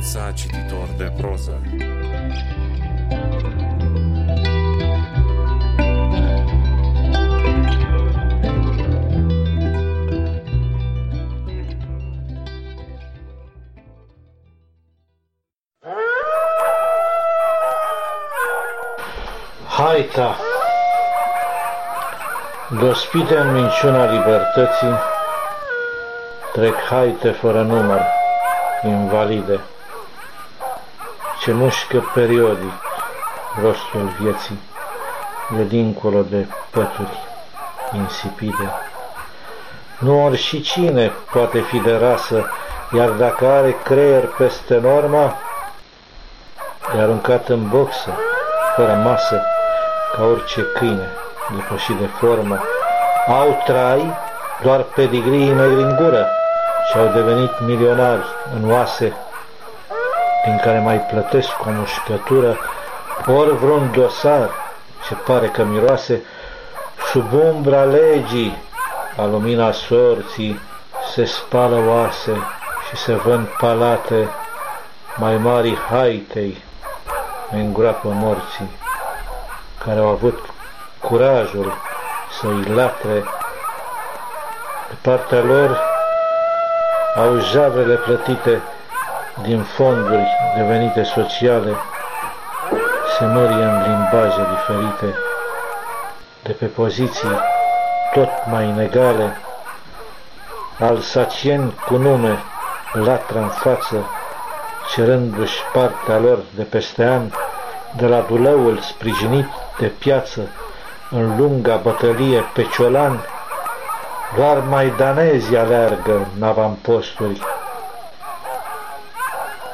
Viața cititor de proză. Haita. Gospite în minciuna libertății Trec haite fără număr, invalide Ce mușcă periodic rostul vieții De dincolo de pături insipide. Nu ori și cine poate fi de rasă Iar dacă are creier peste norma E aruncat în boxă, fără masă ca orice câine depășit de formă, au trai doar pedigrii negri în gură și au devenit milionari în oase, din care mai plătesc o mușcătură, ori vreun dosar ce pare că miroase, sub umbra legii, a lumina sorții, se spală oase și se vând palate, mai mari haitei, îngroapă morții care au avut curajul să îi latre. De partea lor au javrele plătite din fonduri devenite sociale, se mărie în limbaje diferite, de pe poziții tot mai inegale, alsacieni cu nume latră în față, cerându-și partea lor de peste an, de la dulăul sprijinit de piață în lunga bătălie pe ciolan, doar maidanezi aleargă în avamposturi,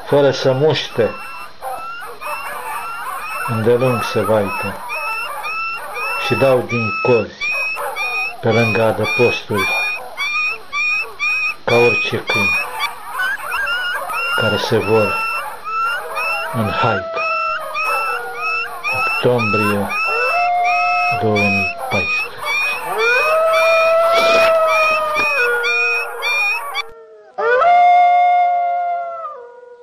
fără să muște, îndelung se vaită și dau din cozi pe lângă adăposturi, ca orice câini care se vor în haită octombrie 2014